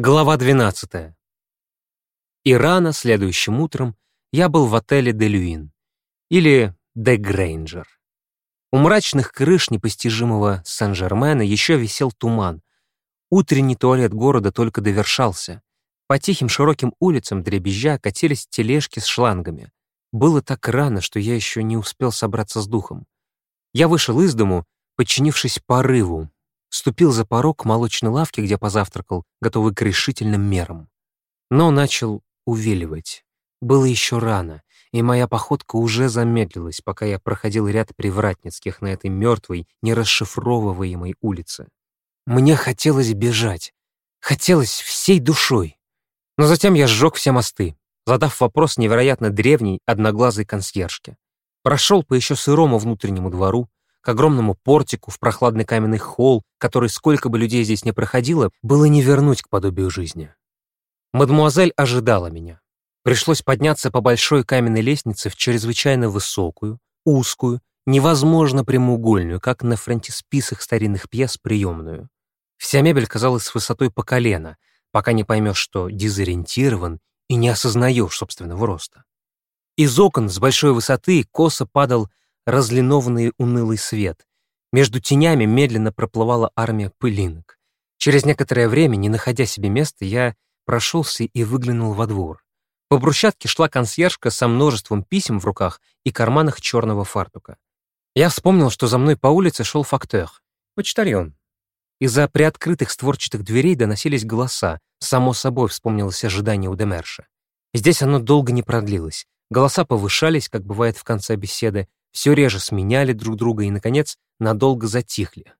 Глава 12. И рано, следующим утром, я был в отеле «Делюин» или «Де Грейнджер». У мрачных крыш непостижимого Сен-Жермена еще висел туман. Утренний туалет города только довершался. По тихим широким улицам дребезжа катились тележки с шлангами. Было так рано, что я еще не успел собраться с духом. Я вышел из дому, подчинившись порыву, ступил за порог молочной лавки, где позавтракал, готовый к решительным мерам. Но начал увиливать. Было еще рано, и моя походка уже замедлилась, пока я проходил ряд привратницких на этой мертвой, нерасшифровываемой улице. Мне хотелось бежать. Хотелось всей душой. Но затем я сжег все мосты, задав вопрос невероятно древней, одноглазой консьержке. Прошел по еще сырому внутреннему двору, к огромному портику в прохладный каменный холл, который, сколько бы людей здесь не проходило, было не вернуть к подобию жизни. Мадмуазель ожидала меня. Пришлось подняться по большой каменной лестнице в чрезвычайно высокую, узкую, невозможно прямоугольную, как на фронтисписах старинных пьес, приемную. Вся мебель казалась с высотой по колено, пока не поймешь, что дезориентирован и не осознаешь собственного роста. Из окон с большой высоты косо падал разлинованный унылый свет. Между тенями медленно проплывала армия пылинок. Через некоторое время, не находя себе места, я прошелся и выглянул во двор. По брусчатке шла консьержка со множеством писем в руках и карманах черного фартука. Я вспомнил, что за мной по улице шел фактор, почтальон. Из-за приоткрытых створчатых дверей доносились голоса. Само собой вспомнилось ожидание у Демерша. Здесь оно долго не продлилось. Голоса повышались, как бывает в конце беседы, все реже сменяли друг друга и, наконец, надолго затихли.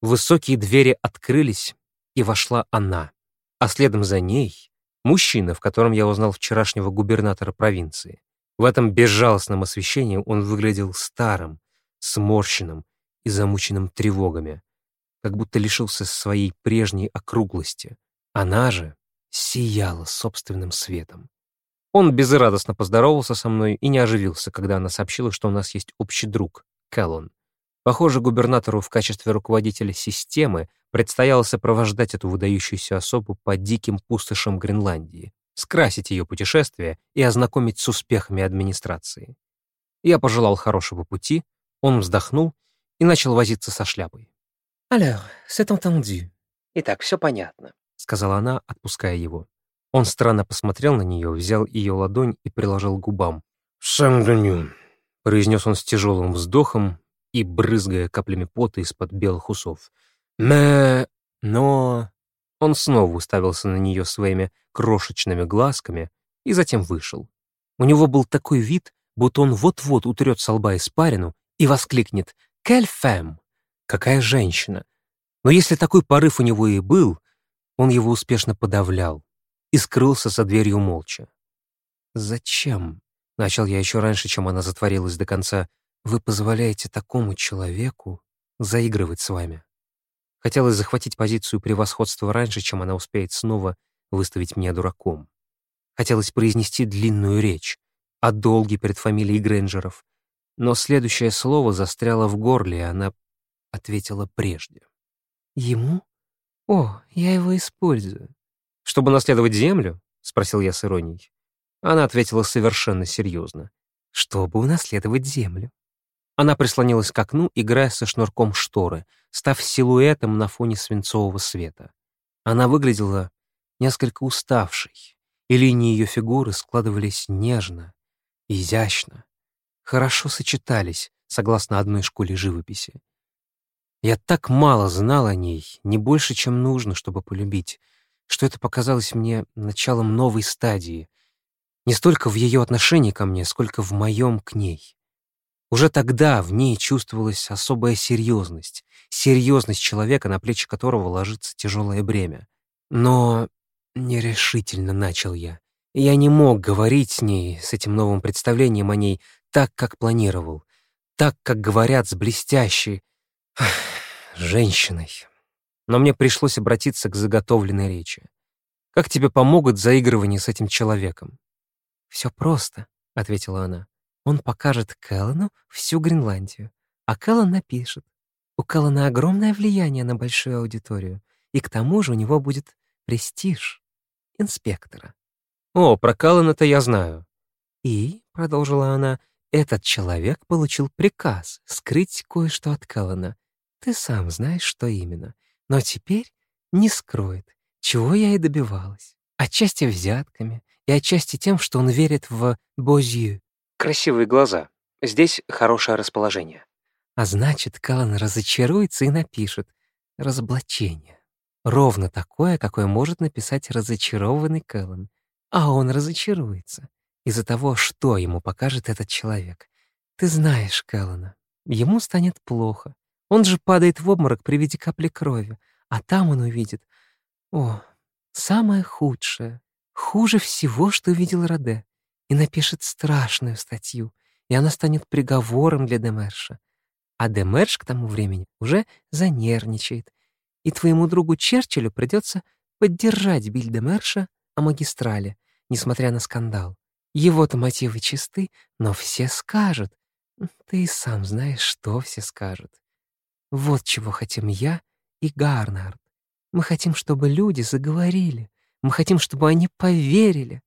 Высокие двери открылись, и вошла она, а следом за ней — мужчина, в котором я узнал вчерашнего губернатора провинции. В этом безжалостном освещении он выглядел старым, сморщенным и замученным тревогами, как будто лишился своей прежней округлости. Она же сияла собственным светом. Он безрадостно поздоровался со мной и не оживился, когда она сообщила, что у нас есть общий друг, Кэллон. Похоже, губернатору в качестве руководителя системы предстояло сопровождать эту выдающуюся особу по диким пустошам Гренландии, скрасить ее путешествие и ознакомить с успехами администрации. Я пожелал хорошего пути, он вздохнул и начал возиться со шляпой. «Alors, c'est entendu». «Итак, все понятно», — сказала она, отпуская его. Он странно посмотрел на нее, взял ее ладонь и приложил к губам. «Сангню», — произнес он с тяжелым вздохом и брызгая каплями пота из-под белых усов. «Мэ...» Но... Он снова уставился на нее своими крошечными глазками и затем вышел. У него был такой вид, будто он вот-вот утрет со лба испарину и воскликнет «Кель фэм!» «Какая женщина!» Но если такой порыв у него и был, он его успешно подавлял и скрылся за дверью молча. «Зачем?» — начал я еще раньше, чем она затворилась до конца. «Вы позволяете такому человеку заигрывать с вами?» Хотелось захватить позицию превосходства раньше, чем она успеет снова выставить меня дураком. Хотелось произнести длинную речь о долге перед фамилией Грэнджеров, но следующее слово застряло в горле, и она ответила прежде. «Ему? О, я его использую. «Чтобы наследовать землю?» — спросил я с иронией. Она ответила совершенно серьезно. «Чтобы унаследовать землю». Она прислонилась к окну, играя со шнурком шторы, став силуэтом на фоне свинцового света. Она выглядела несколько уставшей, и линии ее фигуры складывались нежно, изящно, хорошо сочетались, согласно одной школе живописи. Я так мало знал о ней, не больше, чем нужно, чтобы полюбить, что это показалось мне началом новой стадии, не столько в ее отношении ко мне, сколько в моем к ней. Уже тогда в ней чувствовалась особая серьезность, серьезность человека, на плечи которого ложится тяжелое бремя. Но нерешительно начал я. Я не мог говорить с ней, с этим новым представлением о ней, так, как планировал, так, как говорят с блестящей женщиной но мне пришлось обратиться к заготовленной речи. «Как тебе помогут заигрывания с этим человеком?» «Все просто», — ответила она. «Он покажет Кэллену всю Гренландию, а Кэллен напишет. У Кэллена огромное влияние на большую аудиторию, и к тому же у него будет престиж инспектора. О, про Каллана-то я знаю. И, — продолжила она, — этот человек получил приказ скрыть кое-что от Каллана. Ты сам знаешь, что именно. Но теперь не скроет, чего я и добивалась. Отчасти взятками, и отчасти тем, что он верит в Бозью. Красивые глаза. Здесь хорошее расположение. А значит, Каллан разочаруется и напишет «разоблачение». Ровно такое, какое может написать разочарованный Кэллан. А он разочаруется из-за того, что ему покажет этот человек. Ты знаешь Кэллана. Ему станет плохо. Он же падает в обморок при виде капли крови, а там он увидит... О, самое худшее. Хуже всего, что видел Раде. И напишет страшную статью, и она станет приговором для Демерша. А Демерш к тому времени уже занервничает, и твоему другу Черчиллю придется поддержать Биль Демерша о магистрале, несмотря на скандал. Его-то мотивы чисты, но все скажут. Ты и сам знаешь, что все скажут. Вот чего хотим я и Гарнард. Мы хотим, чтобы люди заговорили. Мы хотим, чтобы они поверили.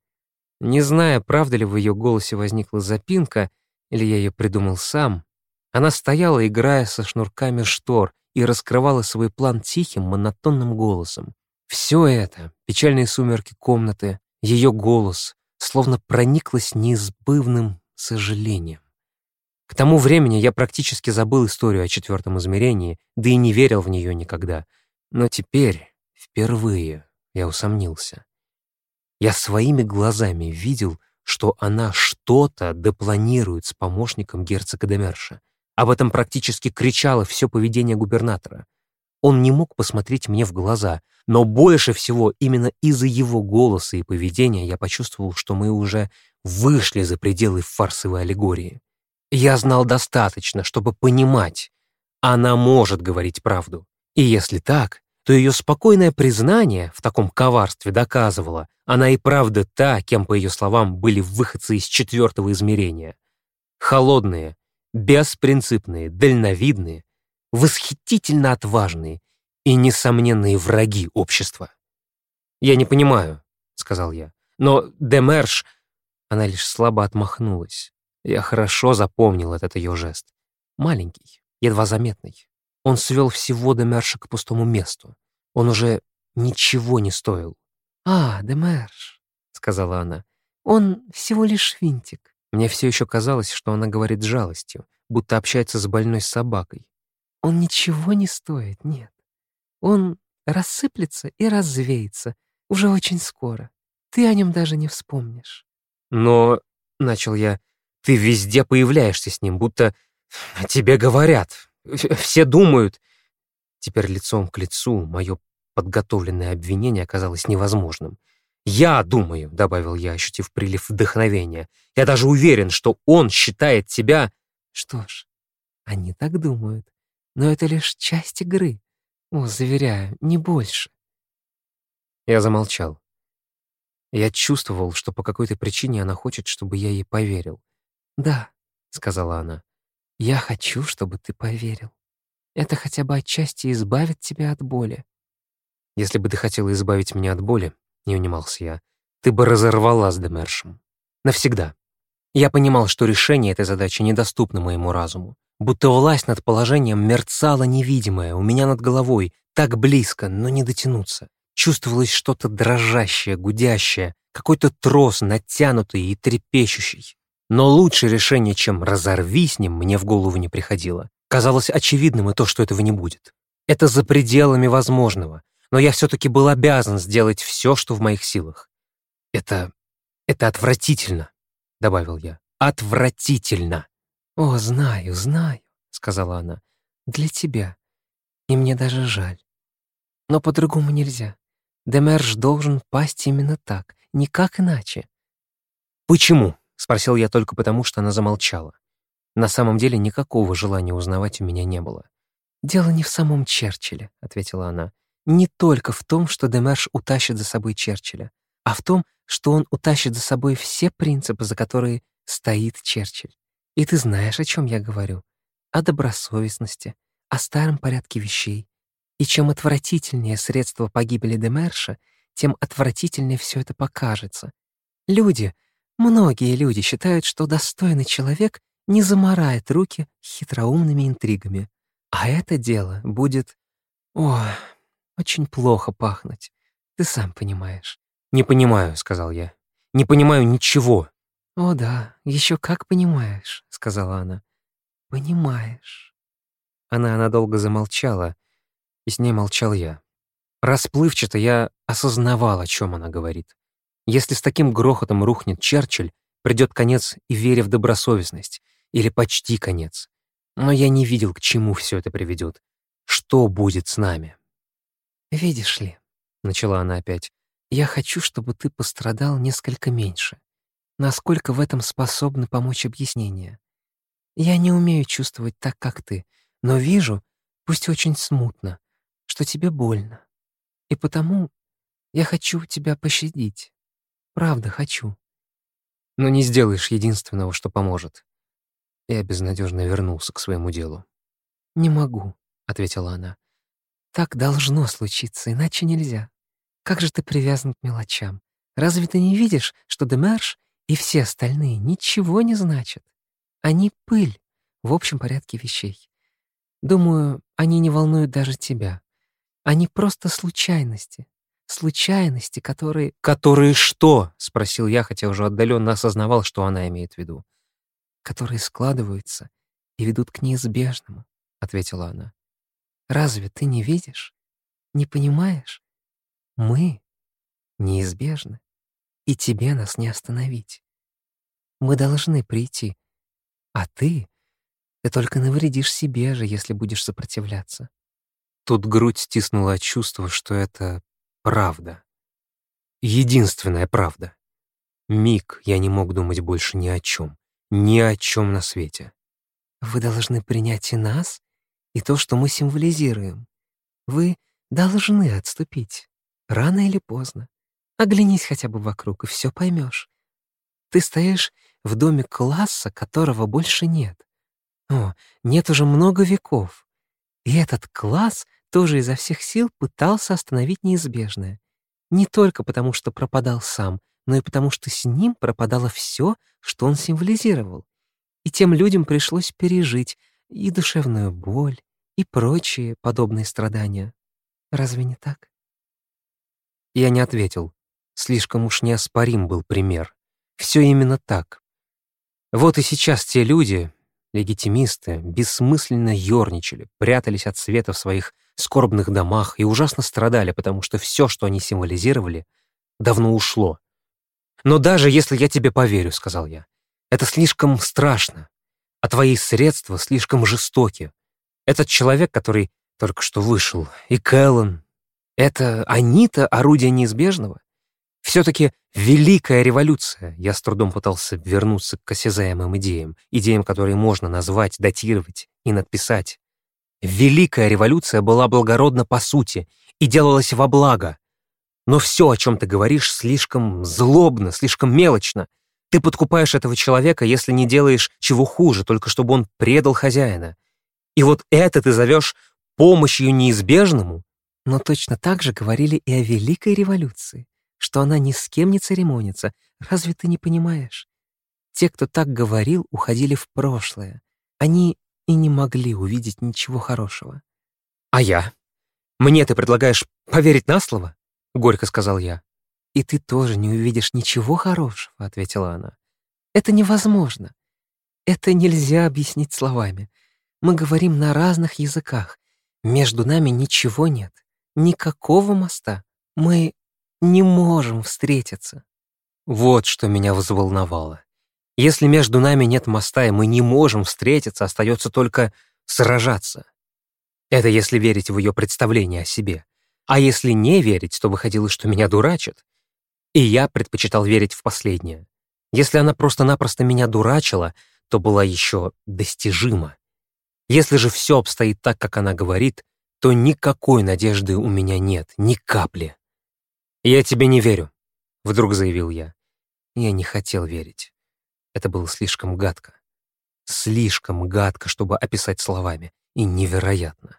Не зная, правда ли в ее голосе возникла запинка, или я ее придумал сам, она стояла, играя со шнурками штор, и раскрывала свой план тихим, монотонным голосом. Все это, печальные сумерки комнаты, ее голос, словно прониклось неизбывным сожалением. К тому времени я практически забыл историю о четвертом измерении, да и не верил в нее никогда. Но теперь, впервые, я усомнился. Я своими глазами видел, что она что-то депланирует с помощником герцога Демерша. Об этом практически кричало все поведение губернатора. Он не мог посмотреть мне в глаза, но больше всего именно из-за его голоса и поведения я почувствовал, что мы уже вышли за пределы фарсовой аллегории. Я знал достаточно, чтобы понимать, она может говорить правду. И если так, то ее спокойное признание в таком коварстве доказывало, она и правда та, кем, по ее словам, были выходцы из четвертого измерения. Холодные, беспринципные, дальновидные, восхитительно отважные и несомненные враги общества. «Я не понимаю», — сказал я, — «но Демерш...» Она лишь слабо отмахнулась. Я хорошо запомнил этот ее жест. Маленький, едва заметный. Он свел всего Демерша к пустому месту. Он уже ничего не стоил. «А, Демерш», — сказала она, — «он всего лишь винтик». Мне все еще казалось, что она говорит с жалостью, будто общается с больной собакой. «Он ничего не стоит, нет. Он рассыплется и развеется уже очень скоро. Ты о нем даже не вспомнишь». «Но...» — начал я — ты везде появляешься с ним, будто тебе говорят. Все думают. Теперь лицом к лицу мое подготовленное обвинение оказалось невозможным. «Я думаю», — добавил я, ощутив прилив вдохновения. «Я даже уверен, что он считает тебя...» «Что ж, они так думают. Но это лишь часть игры. О, заверяю, не больше». Я замолчал. Я чувствовал, что по какой-то причине она хочет, чтобы я ей поверил. «Да», — сказала она, — «я хочу, чтобы ты поверил. Это хотя бы отчасти избавит тебя от боли». «Если бы ты хотела избавить меня от боли», — не унимался я, «ты бы разорвала с Демершем. Навсегда». Я понимал, что решение этой задачи недоступно моему разуму. Будто власть над положением мерцала невидимая, у меня над головой, так близко, но не дотянуться. Чувствовалось что-то дрожащее, гудящее, какой-то трос натянутый и трепещущий. Но лучшее решение, чем «разорви с ним», мне в голову не приходило. Казалось очевидным и то, что этого не будет. Это за пределами возможного, но я все-таки был обязан сделать все, что в моих силах. «Это... это отвратительно», — добавил я. «Отвратительно!» «О, знаю, знаю», — сказала она. «Для тебя. И мне даже жаль. Но по-другому нельзя. Демерж должен пасть именно так, никак иначе». «Почему?» — спросил я только потому, что она замолчала. На самом деле никакого желания узнавать у меня не было. «Дело не в самом Черчилле», — ответила она. «Не только в том, что Демерш утащит за собой Черчилля, а в том, что он утащит за собой все принципы, за которые стоит Черчилль. И ты знаешь, о чем я говорю. О добросовестности, о старом порядке вещей. И чем отвратительнее средство погибели Демерша, тем отвратительнее все это покажется. Люди, многие люди считают, что достойный человек не заморает руки хитроумными интригами. А это дело будет... О, очень плохо пахнуть. Ты сам понимаешь. «Не понимаю», — сказал я. «Не понимаю ничего». «О да, еще как понимаешь», — сказала она. «Понимаешь». Она надолго замолчала, и с ней молчал я. Расплывчато я осознавал, о чем она говорит. Если с таким грохотом рухнет Черчилль, придет конец и вере в добросовестность, или почти конец. Но я не видел, к чему все это приведет. Что будет с нами? «Видишь ли», — начала она опять, «я хочу, чтобы ты пострадал несколько меньше. Насколько в этом способны помочь объяснения? Я не умею чувствовать так, как ты, но вижу, пусть очень смутно, что тебе больно. И потому я хочу тебя пощадить. Правда, хочу. Но не сделаешь единственного, что поможет. Я безнадежно вернулся к своему делу. «Не могу», — ответила она. «Так должно случиться, иначе нельзя. Как же ты привязан к мелочам? Разве ты не видишь, что Демерш и все остальные ничего не значат? Они — пыль в общем порядке вещей. Думаю, они не волнуют даже тебя. Они просто случайности. Случайности, которые... «Которые что?» — спросил я, хотя уже отдаленно осознавал, что она имеет в виду которые складываются и ведут к неизбежному», — ответила она. «Разве ты не видишь? Не понимаешь? Мы неизбежны, и тебе нас не остановить. Мы должны прийти, а ты, ты только навредишь себе же, если будешь сопротивляться». Тут грудь стиснула от чувства, что это правда. Единственная правда. Миг я не мог думать больше ни о чем. Ни о чем на свете. Вы должны принять и нас, и то, что мы символизируем. Вы должны отступить, рано или поздно. Оглянись хотя бы вокруг, и все поймешь. Ты стоишь в доме класса, которого больше нет. О, нет уже много веков. И этот класс тоже изо всех сил пытался остановить неизбежное. Не только потому, что пропадал сам, но и потому, что с ним пропадало все, что он символизировал. И тем людям пришлось пережить и душевную боль, и прочие подобные страдания. Разве не так? Я не ответил. Слишком уж неоспорим был пример. Все именно так. Вот и сейчас те люди, легитимисты, бессмысленно ерничали, прятались от света в своих скорбных домах и ужасно страдали, потому что все, что они символизировали, давно ушло. «Но даже если я тебе поверю», — сказал я, — «это слишком страшно, а твои средства слишком жестоки. Этот человек, который только что вышел, и Кэллен, это они-то орудие неизбежного? Все-таки великая революция. Я с трудом пытался вернуться к осязаемым идеям, идеям, которые можно назвать, датировать и надписать. Великая революция была благородна по сути и делалась во благо, но все, о чем ты говоришь, слишком злобно, слишком мелочно. Ты подкупаешь этого человека, если не делаешь чего хуже, только чтобы он предал хозяина. И вот это ты зовешь помощью неизбежному? Но точно так же говорили и о Великой революции, что она ни с кем не церемонится. Разве ты не понимаешь? Те, кто так говорил, уходили в прошлое. Они и не могли увидеть ничего хорошего. А я? Мне ты предлагаешь поверить на слово? — горько сказал я. «И ты тоже не увидишь ничего хорошего», — ответила она. «Это невозможно. Это нельзя объяснить словами. Мы говорим на разных языках. Между нами ничего нет. Никакого моста. Мы не можем встретиться». Вот что меня взволновало. Если между нами нет моста, и мы не можем встретиться, остается только сражаться. Это если верить в ее представление о себе. А если не верить, то выходило, что меня дурачат. И я предпочитал верить в последнее. Если она просто-напросто меня дурачила, то была еще достижима. Если же все обстоит так, как она говорит, то никакой надежды у меня нет, ни капли. «Я тебе не верю», — вдруг заявил я. Я не хотел верить. Это было слишком гадко. Слишком гадко, чтобы описать словами. И невероятно.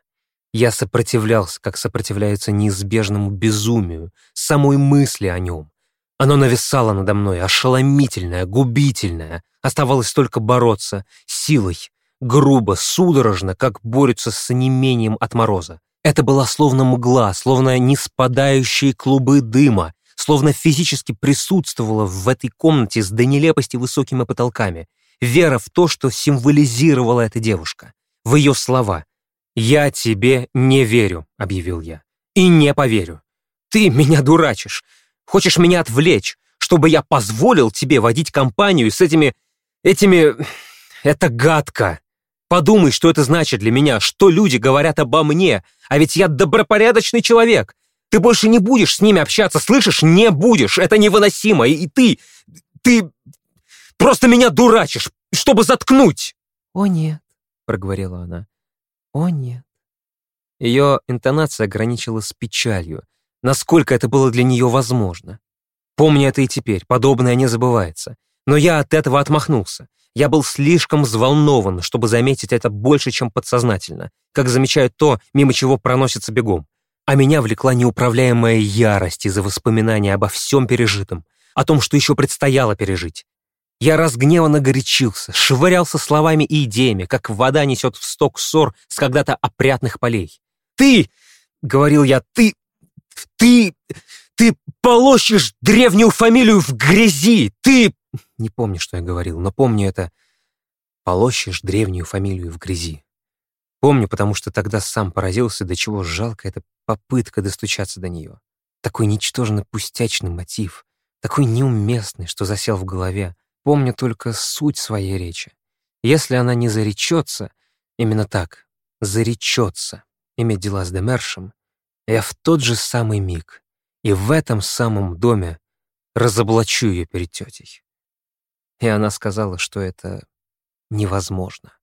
Я сопротивлялся, как сопротивляется неизбежному безумию, самой мысли о нем. Оно нависало надо мной, ошеломительное, губительное. Оставалось только бороться, силой, грубо, судорожно, как борются с онемением от мороза. Это была словно мгла, словно неспадающие клубы дыма, словно физически присутствовала в этой комнате с до нелепости высокими потолками. Вера в то, что символизировала эта девушка. В ее слова. «Я тебе не верю», — объявил я. «И не поверю. Ты меня дурачишь. Хочешь меня отвлечь, чтобы я позволил тебе водить компанию с этими... этими... Это гадко. Подумай, что это значит для меня, что люди говорят обо мне, а ведь я добропорядочный человек. Ты больше не будешь с ними общаться, слышишь? Не будешь. Это невыносимо. И, и ты... ты... просто меня дурачишь, чтобы заткнуть. «О, нет», — проговорила она. «О, нет». Ее интонация ограничила с печалью, насколько это было для нее возможно. Помню это и теперь, подобное не забывается. Но я от этого отмахнулся. Я был слишком взволнован, чтобы заметить это больше, чем подсознательно, как замечают то, мимо чего проносится бегом. А меня влекла неуправляемая ярость из-за воспоминания обо всем пережитом, о том, что еще предстояло пережить. Я разгневанно горячился, швырялся словами и идеями, как вода несет в сток ссор с когда-то опрятных полей. «Ты!» — говорил я, «ты ты... ты полощешь древнюю фамилию в грязи! Ты...» Не помню, что я говорил, но помню это «полощешь древнюю фамилию в грязи». Помню, потому что тогда сам поразился, до чего жалко эта попытка достучаться до нее. Такой ничтожно пустячный мотив, такой неуместный, что засел в голове. Помню только суть своей речи. Если она не заречется, именно так, заречется, иметь дела с Демершем, я в тот же самый миг и в этом самом доме разоблачу ее перед тетей. И она сказала, что это невозможно.